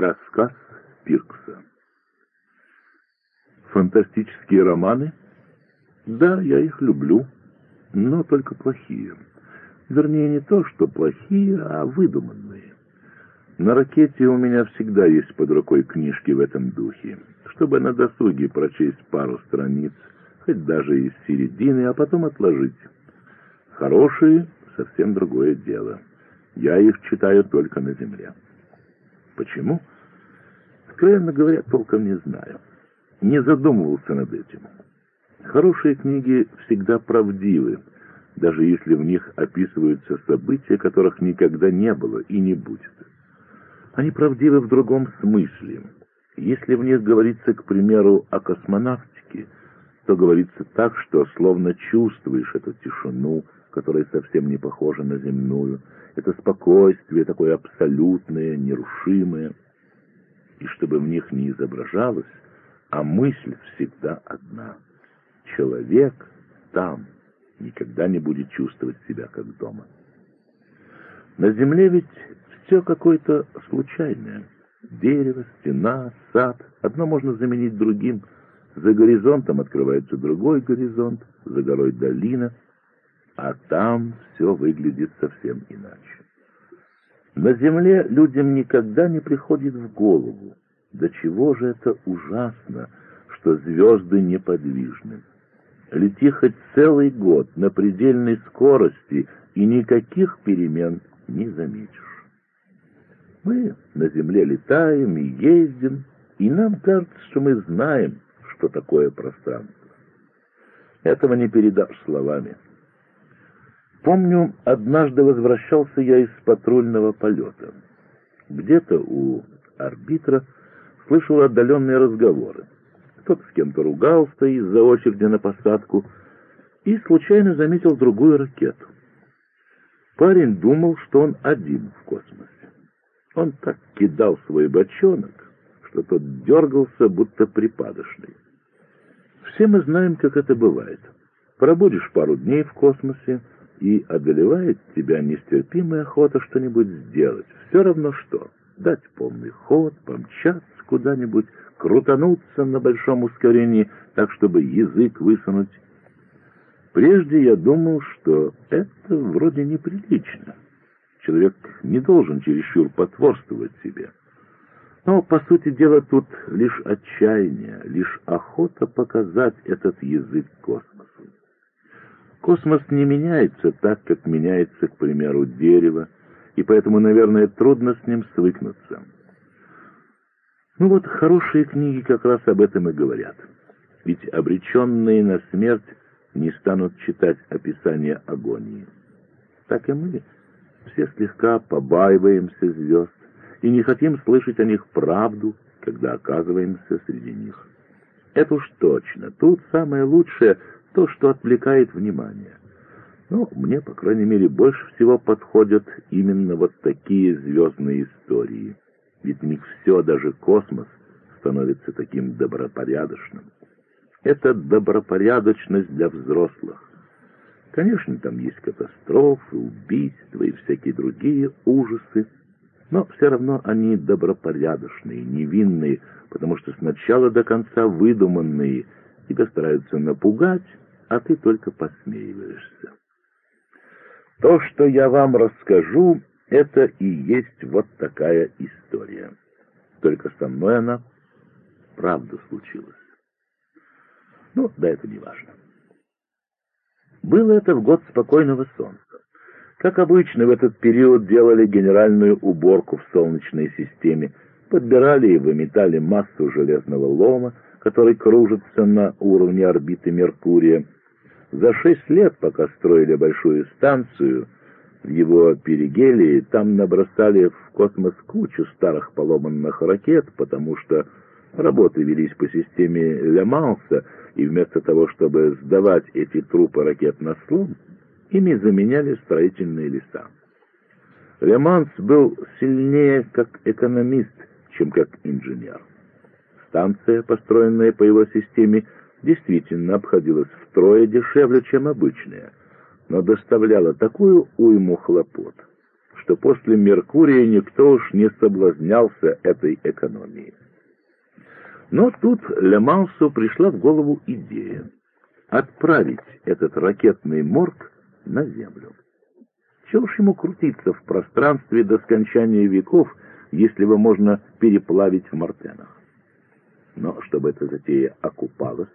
Рассказ Пиркса. Фантастические романы? Да, я их люблю, но только плохие. Вернее, не то, что плохие, а выдуманные. На ракете у меня всегда есть под рукой книжки в этом духе, чтобы на досуге прочесть пару страниц, хоть даже из середины, а потом отложить. Хорошие — совсем другое дело. Я их читаю только на земле. Почему? Откровенно говоря, толком не знаю. Не задумывался над этим. Хорошие книги всегда правдивы, даже если в них описываются события, которых никогда не было и не будет. Они правдивы в другом смысле. Если в них говорится, к примеру, о космонавтике, то говорится так, что словно чувствуешь эту тишину, которая совсем не похожа на земную, это спокойствие такое абсолютное, нерушимое, и чтобы в них не изображалось, а мысль всегда одна. Человек там никогда не будет чувствовать себя как дома. На земле ведь все какое-то случайное. Дерево, стена, сад. Одно можно заменить другим. За горизонтом открывается другой горизонт, за горой долина, а там все выглядит совсем иначе. На земле людям никогда не приходит в голову, до чего же это ужасно, что звезды неподвижны. Лети хоть целый год на предельной скорости, и никаких перемен не заметишь. Мы на земле летаем и ездим, и нам кажется, что мы знаем, что такое пространство. Этого не передашь словами. Помню, однажды возвращался я из патрульного полета. Где-то у арбитра слышал отдаленные разговоры. Кто-то с кем-то ругался из-за очереди на посадку и случайно заметил другую ракету. Парень думал, что он один в космосе. Он так кидал свой бочонок, что тот дергался, будто припадочный. Все мы знаем, как это бывает. Пробудешь пару дней в космосе, и одолевает тебя нестерпимая охота что-нибудь сделать. Все равно что. Дать полный ход, помчаться куда-нибудь, крутануться на большом ускорении, так, чтобы язык высунуть. Прежде я думал, что это вроде неприлично. Человек не должен чересчур потворствовать себе. Но, по сути дела, тут лишь отчаяние, лишь охота показать этот язык космосу. Космос не меняется так, как меняется, к примеру, дерево, и поэтому, наверное, трудно с ним свыкнуться. Ну вот, хорошие книги как раз об этом и говорят. Ведь обреченные на смерть не станут читать описание агонии. Так и мы все слегка побаиваемся звезд и не хотим слышать о них правду, когда оказываемся среди них. Это уж точно. Тут самое лучшее то, что отвлекает внимание. Но мне, по крайней мере, больше всего подходят именно вот такие звездные истории. Ведь в них все, даже космос, становится таким добропорядочным. Это добропорядочность для взрослых. Конечно, там есть катастрофы, убийства и всякие другие ужасы, но все равно они добропорядочные, невинные, потому что сначала до конца выдуманные, тебя стараются напугать, а ты только посмеиваешься. То, что я вам расскажу, это и есть вот такая история. Только со мной она правда случилась. Ну, да это не важно. Было это в год спокойного солнца. Как обычно, в этот период делали генеральную уборку в Солнечной системе, подбирали и выметали массу железного лома, который кружится на уровне орбиты Меркурия, за шесть лет, пока строили большую станцию, в его перигелии там набросали в космос кучу старых поломанных ракет, потому что работы велись по системе Леманса, и вместо того, чтобы сдавать эти трупы ракет на слом, ими заменяли строительные леса. Леманс был сильнее как экономист, чем как инженер. Станция, построенная по его системе, действительно обходилась втрое дешевле, чем обычная, но доставляла такую уйму хлопот, что после Меркурия никто уж не соблазнялся этой экономией. Но тут Лемансу пришла в голову идея отправить этот ракетный морг на Землю. Чего уж ему крутиться в пространстве до скончания веков, если его можно переплавить в мартенах. Но чтобы эта затея окупалась,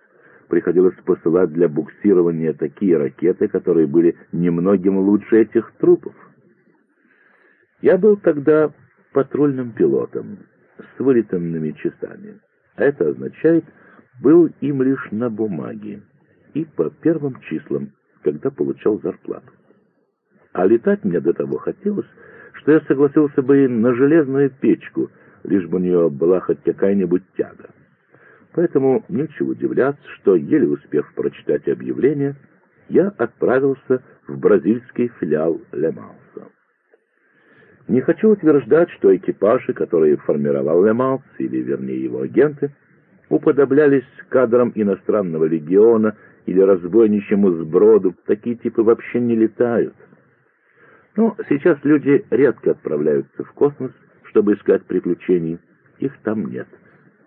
приходилось посылать для буксирования такие ракеты, которые были немногим лучше этих трупов. Я был тогда патрульным пилотом с вылетанными часами. Это означает, был им лишь на бумаге и по первым числам, когда получал зарплату. А летать мне до того хотелось, что я согласился бы на железную печку, лишь бы у нее была хоть какая-нибудь тяга. Поэтому нечего удивляться, что, еле успев прочитать объявление, я отправился в бразильский филиал Леманса. Не хочу утверждать, что экипажи, которые формировал Леманс, или вернее его агенты, уподоблялись кадрам иностранного легиона или разбойничьему сброду, такие типы вообще не летают. Но сейчас люди редко отправляются в космос, чтобы искать приключений. Их там нет.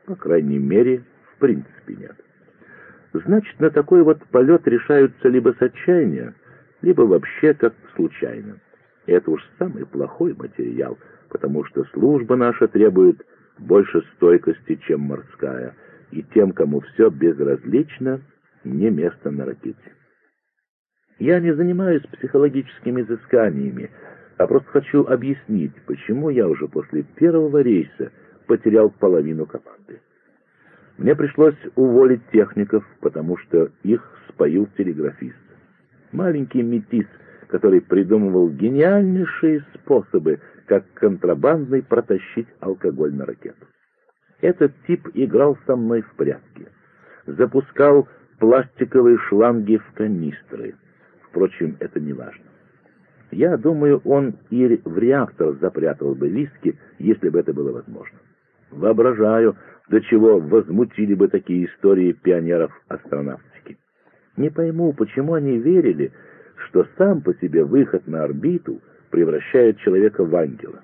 По крайней мере, в принципе нет. Значит, на такой вот полет решаются либо с отчаяния, либо вообще как-то случайно. И это уж самый плохой материал, потому что служба наша требует больше стойкости, чем морская, и тем, кому все безразлично, не место на ракете. Я не занимаюсь психологическими изысканиями, а просто хочу объяснить, почему я уже после первого рейса потерял половину команды. Мне пришлось уволить техников, потому что их споил телеграфист. Маленький метис, который придумывал гениальнейшие способы, как контрабандный протащить алкоголь на ракету. Этот тип играл со мной в прятки. Запускал пластиковые шланги в канистры. Впрочем, это не важно. Я думаю, он и в реактор запрятал бы виски, если бы это было возможно. Воображаю, до чего возмутили бы такие истории пионеров астронавтики. Не пойму, почему они верили, что сам по себе выход на орбиту превращает человека в ангела.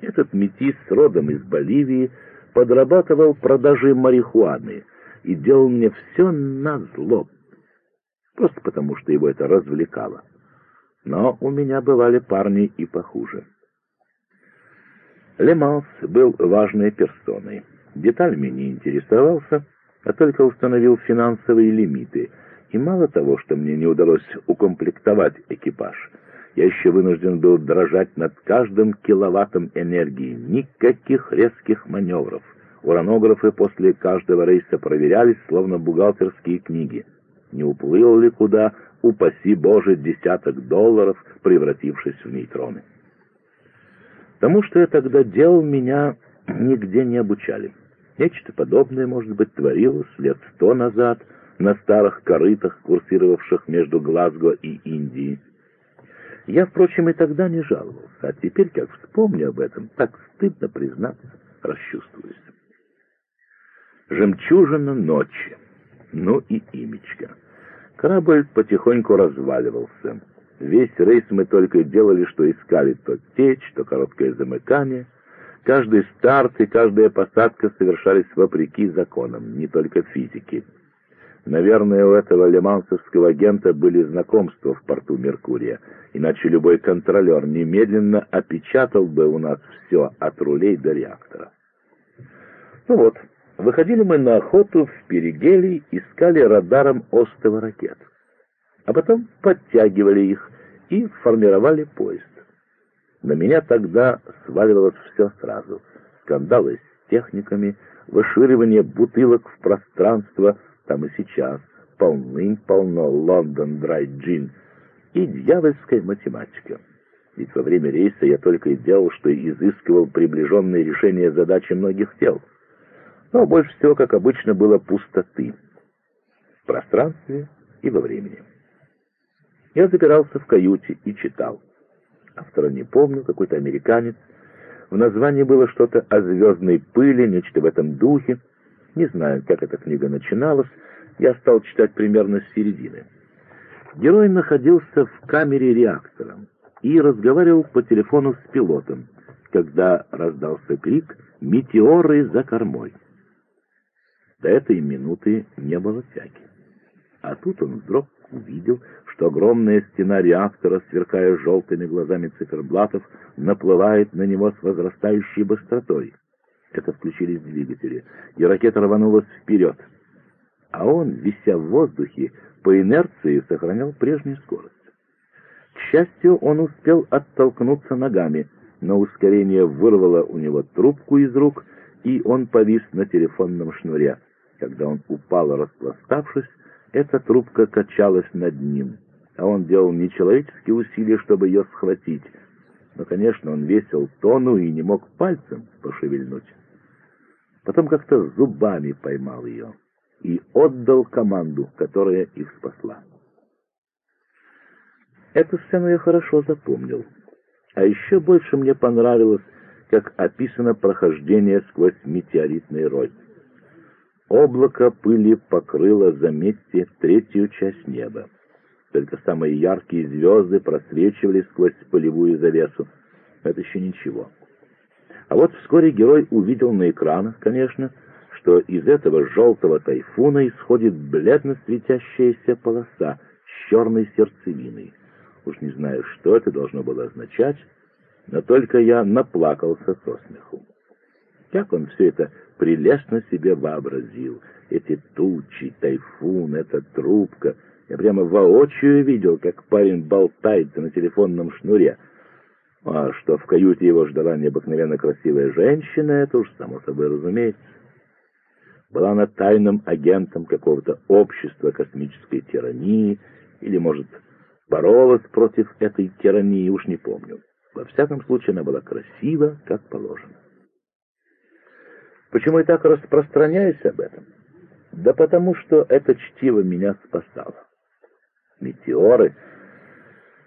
Этот метис родом из Боливии подрабатывал продажей марихуаны и делал мне все на зло, просто потому что его это развлекало. Но у меня бывали парни и похуже. Леманс был важной персоной. Деталями не интересовался, а только установил финансовые лимиты. И мало того, что мне не удалось укомплектовать экипаж, я еще вынужден был дрожать над каждым киловаттом энергии. Никаких резких маневров. Уранографы после каждого рейса проверялись, словно бухгалтерские книги не уплыл ли куда, упаси Боже, десяток долларов, превратившись в нейтроны. Тому, что я тогда делал, меня нигде не обучали. Нечто подобное, может быть, творилось лет сто назад на старых корытах, курсировавших между Глазго и Индией. Я, впрочем, и тогда не жаловался, а теперь, как вспомню об этом, так стыдно признаться, расчувствуюсь. Жемчужина ночи ну и имечко. Корабль потихоньку разваливался. Весь рейс мы только делали, что искали то течь, то короткое замыкание. Каждый старт и каждая посадка совершались вопреки законам, не только физики. Наверное, у этого лемансовского агента были знакомства в порту Меркурия, иначе любой контролер немедленно опечатал бы у нас все от рулей до реактора. Ну вот, Выходили мы на охоту в Перигелий, искали радаром остова ракет. А потом подтягивали их и формировали поезд. На меня тогда сваливалось все сразу. Скандалы с техниками, вышвыривание бутылок в пространство, там и сейчас, полным-полно Лондон Драй Джин, и дьявольская математика. Ведь во время рейса я только и делал, что изыскивал приближенные решения задачи многих тел — но больше всего, как обычно, было пустоты в пространстве и во времени. Я запирался в каюте и читал. Автора не помню, какой-то американец. В названии было что-то о звездной пыли, нечто в этом духе. Не знаю, как эта книга начиналась. Я стал читать примерно с середины. Герой находился в камере реактора. и разговаривал по телефону с пилотом, когда раздался крик «Метеоры за кормой!». До этой минуты не было тяги. А тут он вдруг увидел, что огромная стена реактора, сверкая желтыми глазами циферблатов, наплывает на него с возрастающей быстротой. Это включились двигатели, и ракета рванулась вперед. А он, вися в воздухе, по инерции сохранял прежнюю скорость. К счастью, он успел оттолкнуться ногами, но ускорение вырвало у него трубку из рук, и он повис на телефонном шнуре. Когда он упал, распластавшись, эта трубка качалась над ним, а он делал нечеловеческие усилия, чтобы ее схватить. Но, конечно, он весил тонну и не мог пальцем пошевельнуть. Потом как-то зубами поймал ее и отдал команду, которая их спасла. Эту сцену я хорошо запомнил. А еще больше мне понравилось, как описано прохождение сквозь метеоритный рой. Облако пыли покрыло, заметьте, третью часть неба. Только самые яркие звезды просвечивали сквозь пылевую завесу. Это еще ничего. А вот вскоре герой увидел на экранах, конечно, что из этого желтого тайфуна исходит бледно светящаяся полоса с черной сердцевиной. Уж не знаю, что это должно было означать, но только я наплакался со смеху. Как он все это прелестно себе вообразил. Эти тучи, тайфун, эта трубка. Я прямо воочию видел, как парень болтается на телефонном шнуре. А что в каюте его ждала необыкновенно красивая женщина, это уж само собой разумеется. Была она тайным агентом какого-то общества космической тирании, или, может, боролась против этой тирании, уж не помню. Во всяком случае, она была красива, как положено. Почему я так распространяюсь об этом? Да потому что это чтиво меня спасало. Метеоры...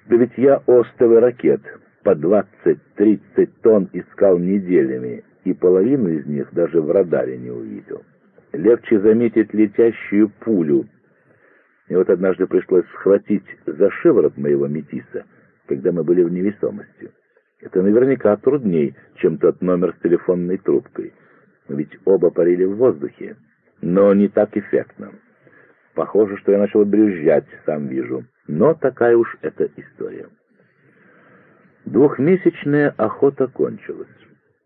Да ведь я остовы ракет по 20-30 тонн искал неделями, и половину из них даже в радаре не увидел. Легче заметить летящую пулю, и вот однажды пришлось схватить за шиворот моего метиса, когда мы были в невесомости. Это наверняка трудней, чем тот номер с телефонной трубкой. Ведь оба парили в воздухе, но не так эффектно. Похоже, что я начал брюзжать, сам вижу. Но такая уж эта история. Двухмесячная охота кончилась.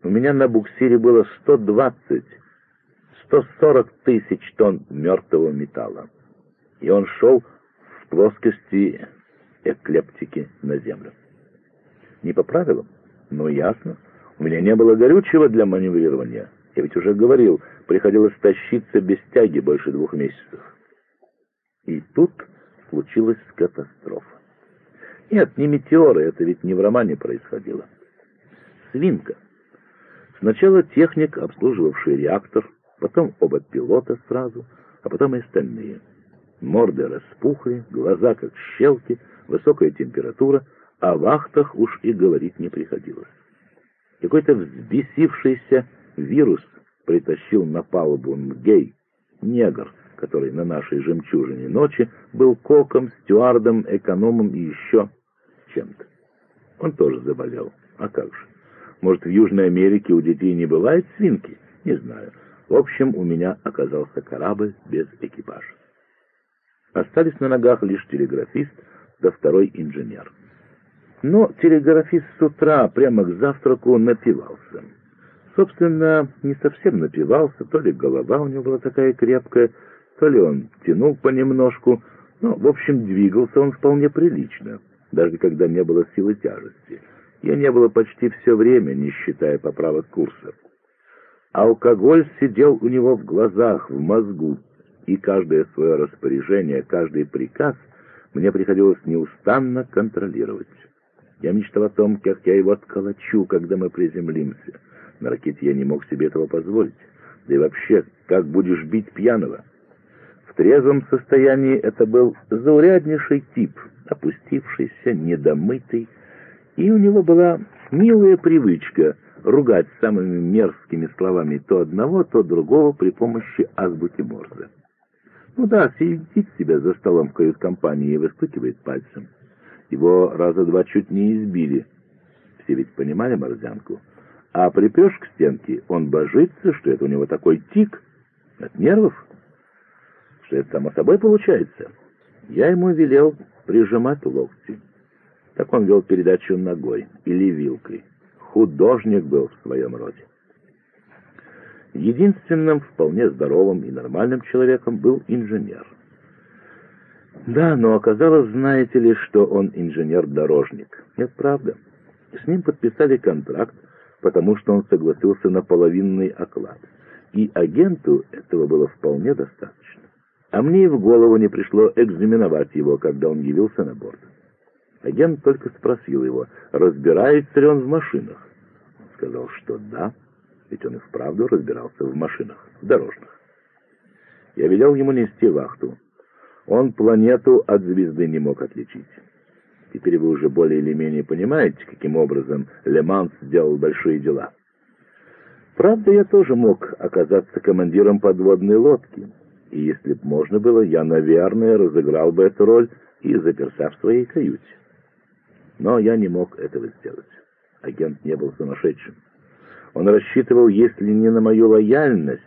У меня на буксире было 120, 140 тысяч тонн мертвого металла и он шел в плоскости эклептики на землю. Не по правилам, но ясно. У меня не было горючего для маневрирования. Я ведь уже говорил, приходилось тащиться без тяги больше двух месяцев. И тут случилась катастрофа. Нет, не метеоры, это ведь не в романе происходило. Свинка. Сначала техник, обслуживавший реактор, потом оба пилота сразу, а потом и остальные — Морды распухли, глаза как щелки, высокая температура, о вахтах уж и говорить не приходилось. Какой-то взбесившийся вирус притащил на палубу Мгей, негр, который на нашей жемчужине ночи был коком, стюардом, экономом и еще чем-то. Он тоже заболел. А как же? Может, в Южной Америке у детей не бывает свинки? Не знаю. В общем, у меня оказался корабль без экипажа. Остались на ногах лишь телеграфист да второй инженер. Но телеграфист с утра прямо к завтраку напивался. Собственно, не совсем напивался, то ли голова у него была такая крепкая, то ли он тянул понемножку, но, в общем, двигался он вполне прилично, даже когда не было силы тяжести. Ее не было почти все время, не считая поправок курса. Алкоголь сидел у него в глазах, в мозгу, и каждое свое распоряжение, каждый приказ мне приходилось неустанно контролировать. Я мечтал о том, как я его отколочу, когда мы приземлимся. На ракете я не мог себе этого позволить. Да и вообще, как будешь бить пьяного? В трезвом состоянии это был зауряднейший тип, опустившийся, недомытый, и у него была милая привычка ругать самыми мерзкими словами то одного, то другого при помощи азбуки Морзе. Ну да, сидит себя за столом в кают-компании и выстукивает пальцем. Его раза два чуть не избили. Все ведь понимали морзянку. А припешь к стенке, он божится, что это у него такой тик от нервов, что это само собой получается. Я ему велел прижимать локти. Так он вел передачу ногой или вилкой. Художник был в своем роде. Единственным вполне здоровым и нормальным человеком был инженер. Да, но оказалось, знаете ли, что он инженер-дорожник. Нет, правда. С ним подписали контракт, потому что он согласился на половинный оклад. И агенту этого было вполне достаточно. А мне и в голову не пришло экзаменовать его, когда он явился на борт. Агент только спросил его, разбирается ли он в машинах. Он сказал, что да ведь он и вправду разбирался в машинах, в дорожных. Я велел ему нести вахту. Он планету от звезды не мог отличить. Теперь вы уже более или менее понимаете, каким образом Леманс сделал большие дела. Правда, я тоже мог оказаться командиром подводной лодки, и если б можно было, я, наверное, разыграл бы эту роль и заперся в своей каюте. Но я не мог этого сделать. Агент не был сумасшедшим. Он рассчитывал, если не на мою лояльность,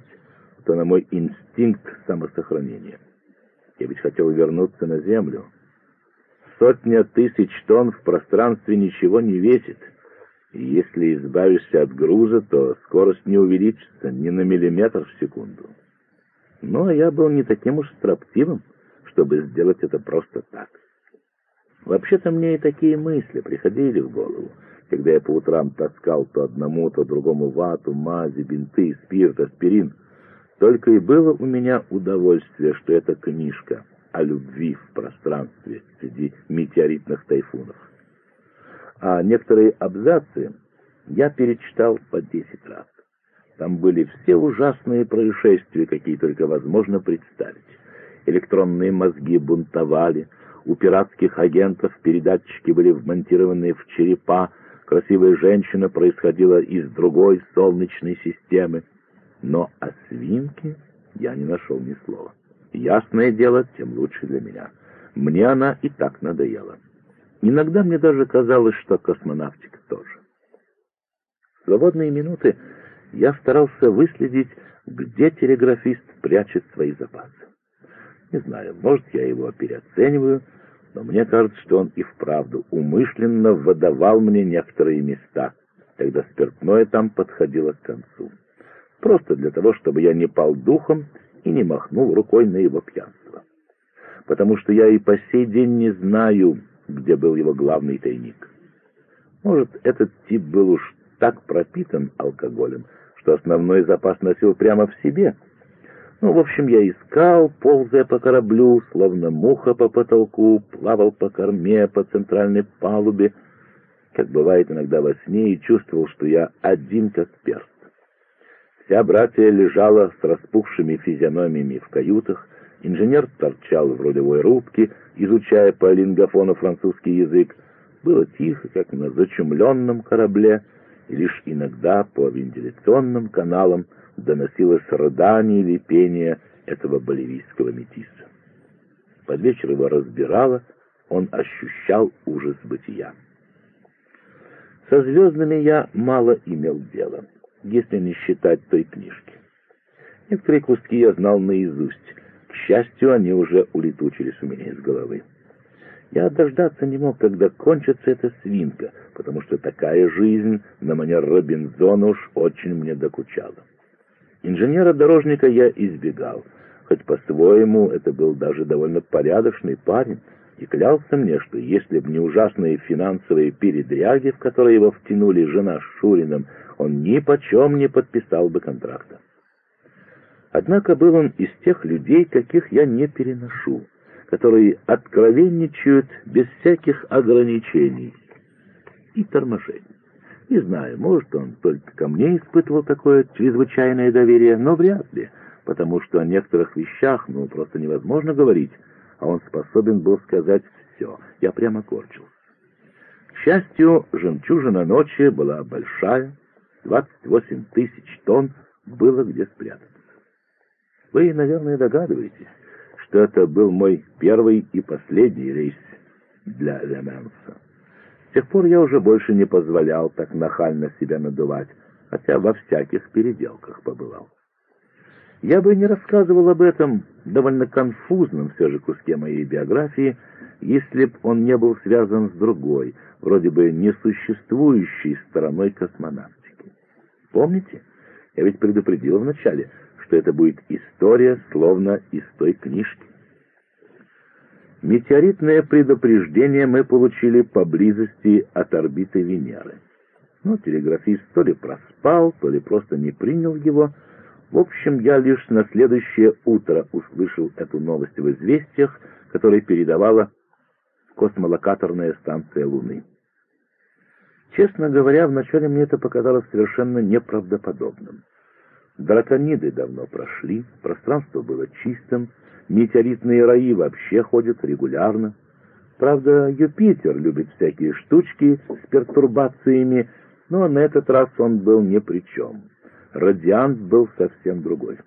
то на мой инстинкт самосохранения. Я ведь хотел вернуться на Землю. Сотня тысяч тонн в пространстве ничего не весит, и если избавишься от груза, то скорость не увеличится ни на миллиметр в секунду. Но я был не таким уж строптивым, чтобы сделать это просто так. Вообще-то мне и такие мысли приходили в голову, когда я по утрам таскал то одному, то другому вату, мази, бинты, спирт, аспирин. Только и было у меня удовольствие, что это книжка о любви в пространстве среди метеоритных тайфунов. А некоторые абзацы я перечитал по десять раз. Там были все ужасные происшествия, какие только возможно представить. Электронные мозги бунтовали, у пиратских агентов передатчики были вмонтированы в черепа, красивая женщина происходила из другой солнечной системы. Но о свинке я не нашел ни слова. Ясное дело, тем лучше для меня. Мне она и так надоела. Иногда мне даже казалось, что космонавтика тоже. В свободные минуты я старался выследить, где телеграфист прячет свои запасы. Не знаю, может, я его переоцениваю, но мне кажется, что он и вправду умышленно выдавал мне некоторые места, когда спиртное там подходило к концу. Просто для того, чтобы я не пал духом и не махнул рукой на его пьянство. Потому что я и по сей день не знаю, где был его главный тайник. Может, этот тип был уж так пропитан алкоголем, что основной запас носил прямо в себе — ну, в общем, я искал, ползая по кораблю, словно муха по потолку, плавал по корме, по центральной палубе, как бывает иногда во сне, и чувствовал, что я один как перст. Вся братья лежала с распухшими физиономиями в каютах, инженер торчал в рулевой рубке, изучая по лингофону французский язык. Было тихо, как на зачумленном корабле, и лишь иногда по вентиляционным каналам доносилось рыдание или пение этого боливийского метиса. Под вечер его разбирало, он ощущал ужас бытия. Со звездами я мало имел дела, если не считать той книжки. Некоторые куски я знал наизусть. К счастью, они уже улетучились у меня из головы. Я дождаться не мог, когда кончится эта свинка, потому что такая жизнь на манер Робинзона уж очень мне докучала. Инженера-дорожника я избегал, хоть по-своему это был даже довольно порядочный парень, и клялся мне, что если б не ужасные финансовые передряги, в которые его втянули жена с Шуриным, он ни почем не подписал бы контракта. Однако был он из тех людей, каких я не переношу, которые откровенничают без всяких ограничений и торможений. Не знаю, может, он только ко мне испытывал такое чрезвычайное доверие, но вряд ли, потому что о некоторых вещах, ну, просто невозможно говорить, а он способен был сказать все. Я прямо корчился. К счастью, жемчужина ночи была большая, 28 тысяч тонн было где спрятаться. Вы, наверное, догадываетесь, что это был мой первый и последний рейс для Леменса. С тех пор я уже больше не позволял так нахально себя надувать, хотя во всяких переделках побывал. Я бы не рассказывал об этом довольно конфузном все же куске моей биографии, если б он не был связан с другой, вроде бы несуществующей стороной космонавтики. Помните? Я ведь предупредил вначале, что это будет история, словно из той книжки. Метеоритное предупреждение мы получили поблизости от орбиты Венеры. Но телеграфист то ли проспал, то ли просто не принял его. В общем, я лишь на следующее утро услышал эту новость в известиях, которые передавала космолокаторная станция Луны. Честно говоря, вначале мне это показалось совершенно неправдоподобным. Дракониды давно прошли, пространство было чистым, метеоритные раи вообще ходят регулярно. Правда, Юпитер любит всякие штучки с пертурбациями, но на этот раз он был ни при чем. Радиант был совсем другой.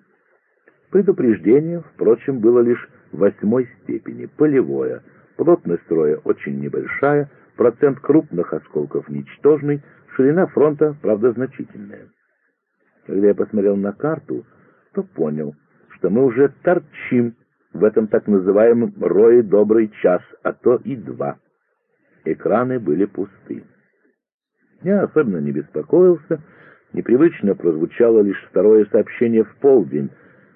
Предупреждение, впрочем, было лишь восьмой степени, полевое, плотность строя очень небольшая, процент крупных осколков ничтожный, ширина фронта, правда, значительная. Когда я посмотрел на карту, то понял, что мы уже торчим в этом так называемом рое добрый час, а то и два. Экраны были пусты. Я особенно не беспокоился, непривычно прозвучало лишь второе сообщение в полдень.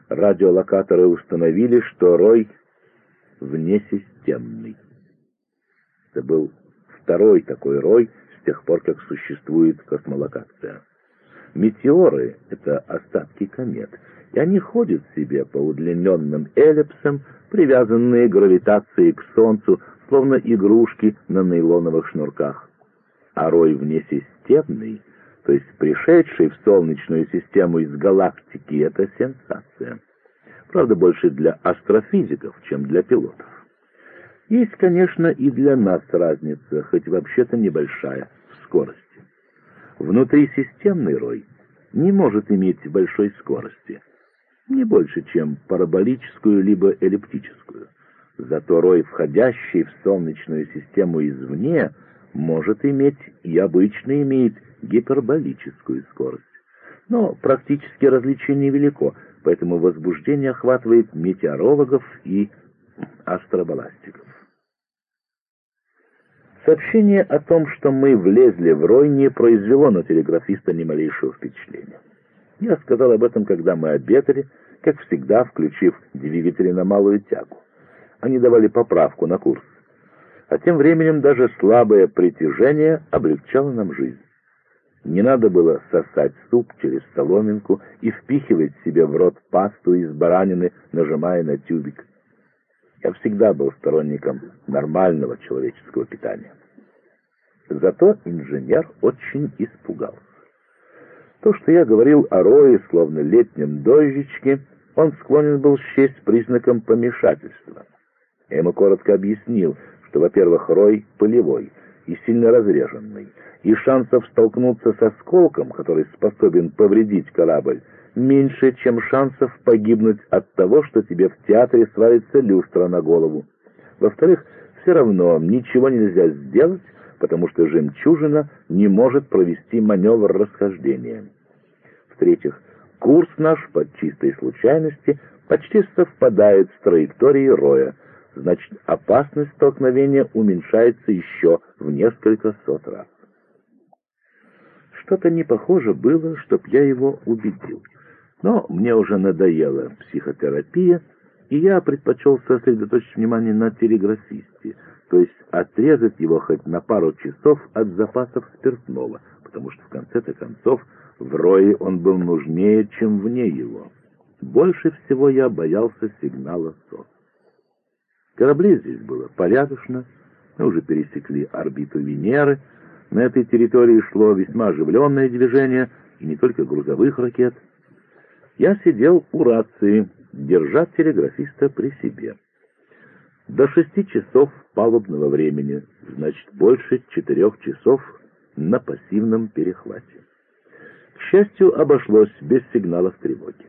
Радиолокаторы установили, что рой внесистемный. Это был второй такой рой с тех пор, как существует космолокация. Метеоры — это остатки комет, и они ходят себе по удлиненным эллипсам, привязанные гравитацией к Солнцу, словно игрушки на нейлоновых шнурках. А рой внесистемный, то есть пришедший в Солнечную систему из галактики, — это сенсация. Правда, больше для астрофизиков, чем для пилотов. Есть, конечно, и для нас разница, хоть вообще-то небольшая, в скорости. Внутрисистемный рой не может иметь большой скорости, не больше, чем параболическую либо эллиптическую. Зато рой, входящий в Солнечную систему извне, может иметь и обычно имеет гиперболическую скорость. Но практически различие невелико, поэтому возбуждение охватывает метеорологов и астробаластиков. Сообщение о том, что мы влезли в рой, не произвело на телеграфиста ни малейшего впечатления. Я сказал об этом, когда мы обедали, как всегда, включив двигатели на малую тягу. Они давали поправку на курс. А тем временем даже слабое притяжение облегчало нам жизнь. Не надо было сосать суп через соломинку и впихивать себе в рот пасту из баранины, нажимая на тюбик. Я всегда был сторонником нормального человеческого питания. Зато инженер очень испугался. То, что я говорил о рое, словно летнем дождичке, он склонен был счесть признаком помешательства. Я ему коротко объяснил, что, во-первых, рой полевой и сильно разреженный, и шансов столкнуться с осколком, который способен повредить корабль, меньше, чем шансов погибнуть от того, что тебе в театре свалится люстра на голову. Во-вторых, все равно ничего нельзя сделать, потому что жемчужина не может провести маневр расхождения. В-третьих, курс наш по чистой случайности почти совпадает с траекторией роя, значит, опасность столкновения уменьшается еще в несколько сот раз. Что-то не похоже было, чтоб я его убедил. Но мне уже надоела психотерапия, и я предпочел сосредоточить внимание на телеграфисте, то есть отрезать его хоть на пару часов от запасов спиртного, потому что в конце-то концов в рое он был нужнее, чем вне его. Больше всего я боялся сигнала СОС. Кораблей здесь было порядочно, мы уже пересекли орбиту Венеры, на этой территории шло весьма оживленное движение, и не только грузовых ракет. Я сидел у рации, держа телеграфиста при себе. До шести часов палубного времени, значит, больше четырех часов на пассивном перехвате. К счастью, обошлось без сигналов тревоги.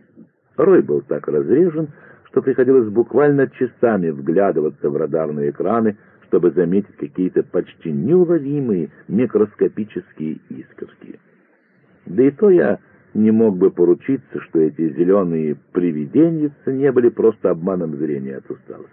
Рой был так разрежен, что приходилось буквально часами вглядываться в радарные экраны, чтобы заметить какие-то почти неуловимые микроскопические искорки. Да и то я не мог бы поручиться, что эти зеленые привиденьицы не были просто обманом зрения от усталости.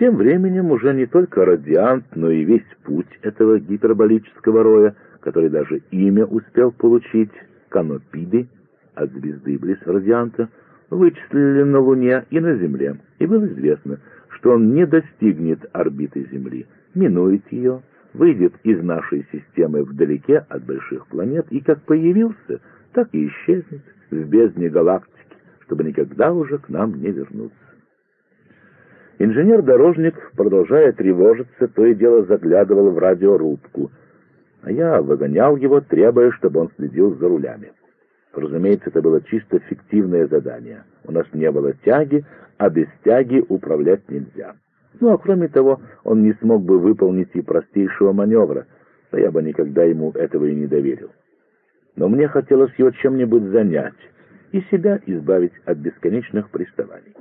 Тем временем уже не только радиант, но и весь путь этого гиперболического роя, который даже имя успел получить, канопиды, от звезды близ радианта, вычислили на Луне и на Земле, и было известно, что он не достигнет орбиты Земли, минует ее, выйдет из нашей системы вдалеке от больших планет и как появился, так и исчезнет в бездне галактики, чтобы никогда уже к нам не вернуться. Инженер-дорожник, продолжая тревожиться, то и дело заглядывал в радиорубку, а я выгонял его, требуя, чтобы он следил за рулями. Разумеется, это было чисто фиктивное задание. У нас не было тяги, а без тяги управлять нельзя. Ну, а кроме того, он не смог бы выполнить и простейшего маневра, да я бы никогда ему этого и не доверил. Но мне хотелось его чем-нибудь занять и себя избавить от бесконечных приставаний.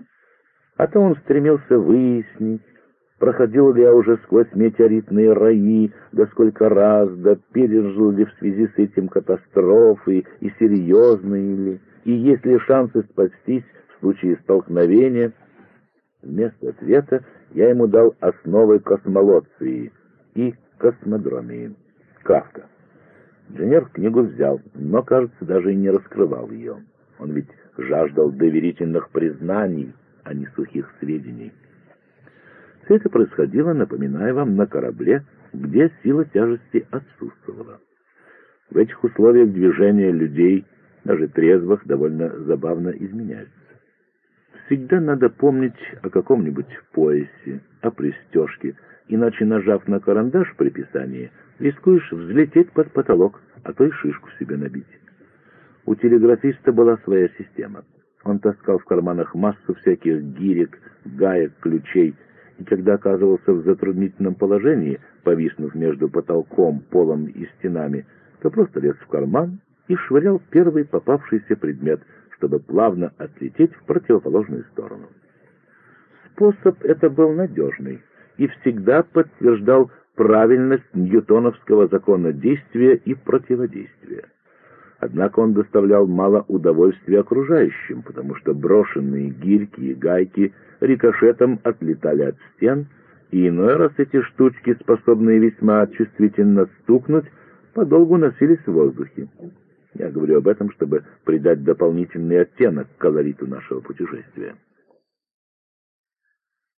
А то он стремился выяснить, проходил ли я уже сквозь метеоритные раи, да сколько раз, да пережил ли в связи с этим катастрофы, и серьезные ли, и есть ли шансы спастись в случае столкновения. Вместо ответа я ему дал основы космолоции и космодромии. Кавка. Инженер книгу взял, но, кажется, даже и не раскрывал ее. Он ведь жаждал доверительных признаний, а не сухих сведений. Все это происходило, напоминаю вам, на корабле, где сила тяжести отсутствовала. В этих условиях движения людей, даже трезвых, довольно забавно изменяются. Всегда надо помнить о каком-нибудь поясе, о пристежке, иначе, нажав на карандаш при писании, рискуешь взлететь под потолок, а то и шишку себе набить. У телеграфиста была своя система. Он таскал в карманах массу всяких гирек, гаек, ключей, и когда оказывался в затруднительном положении, повиснув между потолком, полом и стенами, то просто лез в карман и швырял первый попавшийся предмет, чтобы плавно отлететь в противоположную сторону. Способ это был надежный и всегда подтверждал правильность ньютоновского закона действия и противодействия. Однако он доставлял мало удовольствия окружающим, потому что брошенные гирьки и гайки рикошетом отлетали от стен, и иной раз эти штучки, способные весьма чувствительно стукнуть, подолгу носились в воздухе. Я говорю об этом, чтобы придать дополнительный оттенок колориту нашего путешествия.